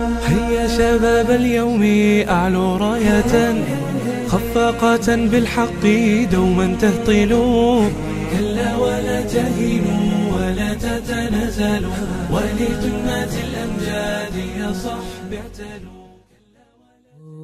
هيا شباب اليوم أعلوا راية خفاقة بالحق دوما تهطلوا كلا ولا تهنوا ولا تتنازلوا ولجنات الأمجاد يا صحب اعتلوا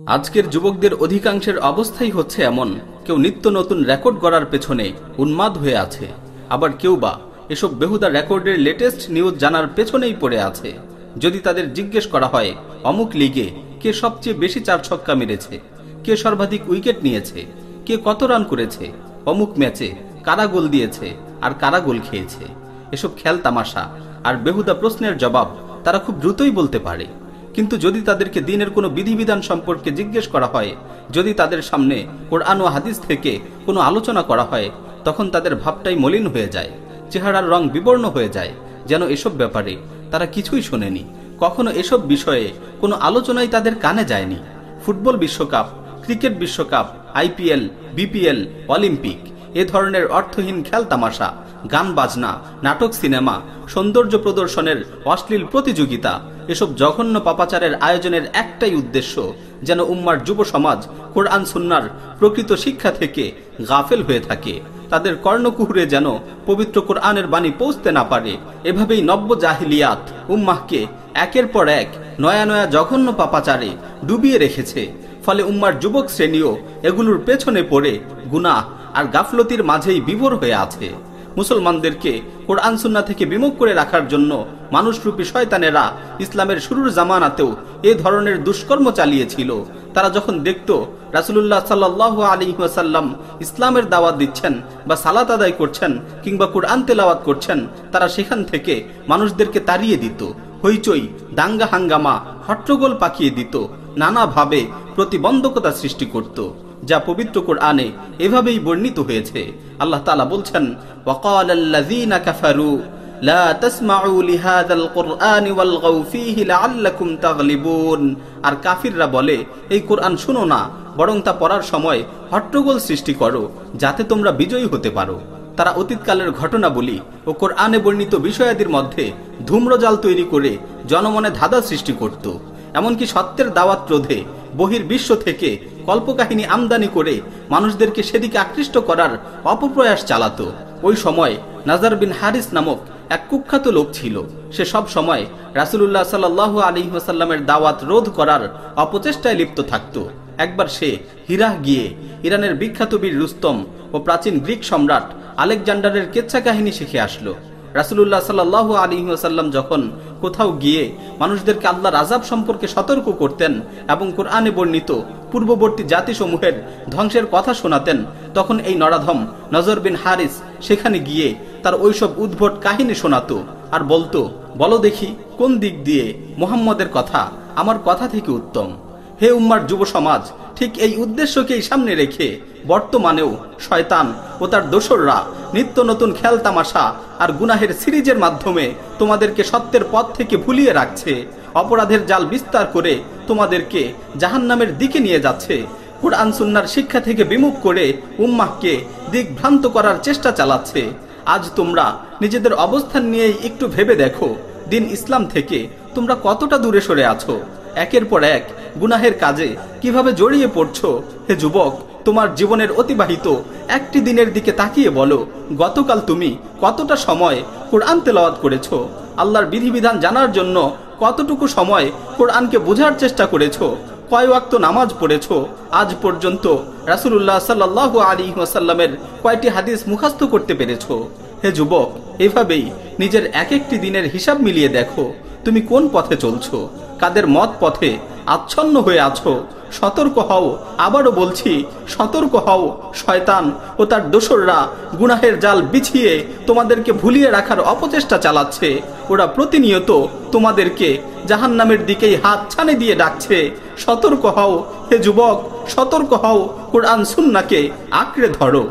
আজকের যুবকদের অধিকাংশের অবস্থাই হচ্ছে এমন কেউ নিত্য নতুন রেকর্ড করার পেছনে উন্মাদ হয়ে আছে আবার কেউ বা এসব বেহুদা রেকর্ডের লেটেস্ট নিউজ জানার পেছনেই পড়ে আছে যদি তাদের জিজ্ঞেস করা হয়, অমুক লিগে কে সবচেয়ে বেশি চার ছক্কা মেরেছে? কে সর্বাধিক উইকেট নিয়েছে? কে কত রান করেছে? অমুক ম্যাচে কারা গোল দিয়েছে আর কারা গোল খেয়েছে? এসব খেল তামাশা আর বেহুদা প্রশ্নের জবাব তারা খুব দ্রুতই বলতে পারে। কিন্তু যদি তাদেরকে দিনের কোনো বিধিবিধান সম্পর্কে জিজ্ঞেস করা হয়, যদি তাদের সামনে কোরআন ও হাদিস থেকে কোনো আলোচনা করা হয়, তখন তাদের ভাবটাই মলিন হয়ে যায়, চেহারার রং বিবর্ণ হয়ে যায় যেন এসব ব্যাপারে তারা কিছুই শোনেনি। কখনো এসব বিষয়ে কোনো আলোচনাই তাদের কানে যায়নি। ফুটবল বিশ্বকাপ, ক্রিকেট বিশ্বকাপ, আইপিএল, বিপিএল, অলিম্পিক এ ধরনের অর্থহীন খেল তামাশা, গান বাজনা, নাটক সিনেমা, সৌন্দর্য প্রদর্শনের অশ্লীল প্রতিযোগিতা, এসব জঘন্য পাপাচারের আয়োজনের একটাই উদ্দেশ্য, যেন উম্মার যুব সমাজ কোরআন সুন্নার প্রকৃত শিক্ষা থেকে গাফেল হয়ে থাকে। তাদের কর্ণকুহুরে যেন পবিত্র কোরআনের বাণী পৌঁছতে না পারে, এভাবেই নব্য জাহিলিয়াত উম্মাহকে একের পর এক নয়া নয়া জঘন্য পাপাচারে ডুবিয়ে রেখেছে। ফলে উম্মার যুবক শ্রেণীও এগুলোর পেছনে পড়ে গুনাহ আর গাফলতির মাঝেই বিভোর হয়ে আছে। মুসলমানদেরকে কোরআন সুন্না থেকে বিমুখ করে রাখার জন্য মানুষরূপী শয়তানেরা ইসলামের শুরুর জামানাতেও এ ধরনের দুষ্কর্ম চালিয়েছিল। তারা যখন দেখত রাসুলুল্লাহ সাল্লাহ আলী ওয়াসাল্লাম ইসলামের দাওয়াত দিচ্ছেন বা সালাত আদায় করছেন কিংবা কোরআন তেলাওয়াত করছেন, তারা সেখান থেকে মানুষদেরকে তাড়িয়ে দিত, হইচই, দাঙ্গা হাঙ্গামা, হট্টগোল পাকিয়ে দিত, নানাভাবে প্রতিবন্ধকতা সৃষ্টি করত। যা পবিত্র কোরআনে এভাবেই বর্ণিত হয়েছে। আল্লাহ তালা বলছেন ওয়াকাল আল্লাযীনা কাফারু, লা তাসমাউ লিহাযাল আর কাফিররা বলে, এই কোরআন শুনো না, বরং তা পড়ার সময় হট্টগোল সৃষ্টি করো, যাতে তোমরা বিজয়ী হতে পারো। তারা অতীতকালের ঘটনা বলি ও কোরআনে বর্ণিত বিষয়াদির মধ্যে ধূম্রজাল তৈরি করে জনমনে ধাঁধা সৃষ্টি করত। এমনকি সত্যের দাওয়াত রোধে বহির বিশ্ব থেকে কল্পকাহিনী আমদানি করে মানুষদেরকে সেদিকে আকৃষ্ট করার অপপ্রয়াস চালাতো। ওই সময় নাজার বিন হারিস নামক এক কুখ্যাত লোক ছিল। সে সব সময় রাসুল্লাহ সাল্লাহ আলী ওয়াসাল্লামের দাওয়াত রোধ করার অপচেষ্টায় লিপ্ত থাকত। একবার সে হিরাহ গিয়ে ইরানের বিখ্যাত বীর রুস্তম ও প্রাচীন গ্রিক সম্রাট আলেকজান্ডারের কেচ্ছা কাহিনী শিখে আসলো। রাসুল্লাহ সাল্লাহ আলী ওয়াসাল্লাম যখন কোথাও গিয়ে মানুষদেরকে আল্লাহর আজাব সম্পর্কে সতর্ক করতেন এবং কোরআনে বর্ণিত পূর্ববর্তী জাতিসমূহের ধ্বংসের কথা শোনাতেন, তখন এই নরাধম নজর বিন হারিস সেখানে গিয়ে তার ওইসব উদ্ভট কাহিনী শোনাতো আর বলতো, বলো দেখি, কোন দিক দিয়ে মোহাম্মদের কথা আমার কথা থেকে উত্তম? হে উম্মার যুব সমাজ ঠিক এই উদ্দেশ্যকেই সামনে রেখে বর্তমানেও শয়তান ও তার দোসররা নিত্য নতুন খেল তামাশা আর গুনাহের সিরিজের মাধ্যমে তোমাদেরকে সত্যের পথ থেকে ভুলিয়ে রাখছে। অপরাধের জাল বিস্তার করে তোমাদেরকে জাহান্নামের দিকে নিয়ে যাচ্ছে। কোরআন সুন্নার শিক্ষা থেকে বিমুখ করে উম্মাহকে দিকভ্রান্ত করার চেষ্টা চালাচ্ছে। আজ তোমরা নিজেদের অবস্থান নিয়েই একটু ভেবে দেখো, দিন ইসলাম থেকে তোমরা কতটা দূরে সরে আছো? একের পর এক গুনাহের কাজে কীভাবে জড়িয়ে পড়ছ? হে যুবক, তোমার জীবনের অতিবাহিত একটি দিনের দিকে তাকিয়ে বলো, গতকাল তুমি কতটা সময় কোরআন তেলাওয়াত করেছ? আল্লাহর বিধিবিধান জানার জন্য কতটুকু সময় কোরআনকে বোঝার চেষ্টা করেছ? কয় ওয়াক্ত নামাজ পড়েছো? আজ পর্যন্ত রাসুল্লাহ সাল্লাহ আলী ওয়াসাল্লামের কয়টি হাদিস মুখাস্ত করতে পেরেছ? হে যুবক, এভাবেই নিজের এক একটি দিনের হিসাব মিলিয়ে দেখো, তুমি কোন পথে চলছো? কাদের মত পথে আচ্ছন্ন হয়ে আছো। সতর্ক হও। আবারও বলছি, সতর্ক হও, শয়তান ও তার দোসররা। গুনাহের জাল বিছিয়ে তোমাদেরকে ভুলিয়ে রাখার অপচেষ্টা চালাচ্ছে। ওরা প্রতিনিয়ত তোমাদেরকে জাহান নামের দিকেই হাত ছানে দিয়ে ডাকছে। সতর্ক হও, হে যুবক, সতর্ক হও। কোরআন সুন্নাকে আঁকড়ে ধরো।